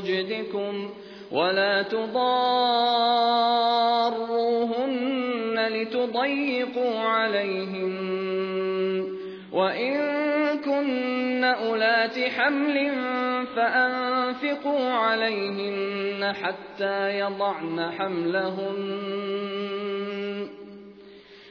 وجدكم ولا تضاروهن لتضيقوا عليهن وإن كن أولات حمل فأنفقوا عليهن حتى يضعن حملهن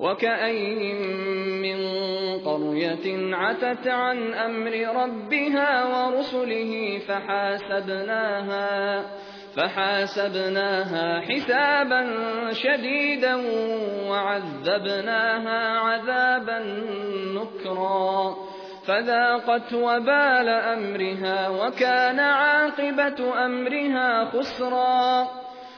وكأين من قرية عتت عن أمر ربها ورسله فحاسبناها فحاسبناها حسابا شديدا وعذبناها عذابا نكرا فذاقت وبال أمرها وكان عاقبة أمرها خسرا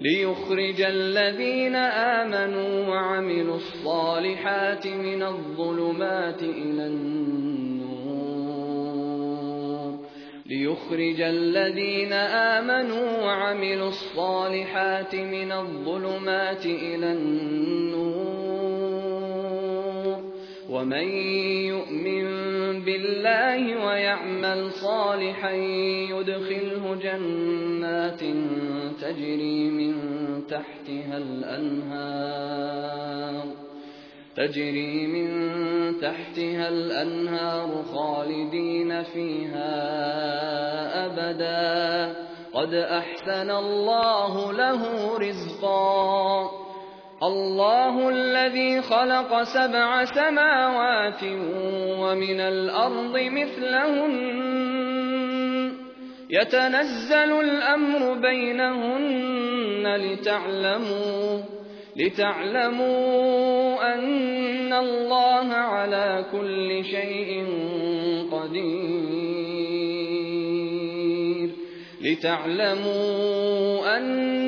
ليخرج الذين آمنوا وعملوا الصالحات من الظلمات إلى النور. ليخرج الذين آمنوا وعملوا الصالحات من الظلمات إلى النور. ومن يؤمن بالله ويعمل صالحا يدخله جنات تجري من تحتها الأنهار تجري من تحتها الأنهار خالدين فيها أبدا قد أحسن الله له رزقا الله الذي خلق سبع سماوات ومن الأرض مثلهن. يتنزل الأمر بينهن لتعلموا لتعلموا أن الله على كل شيء قدير. لتعلموا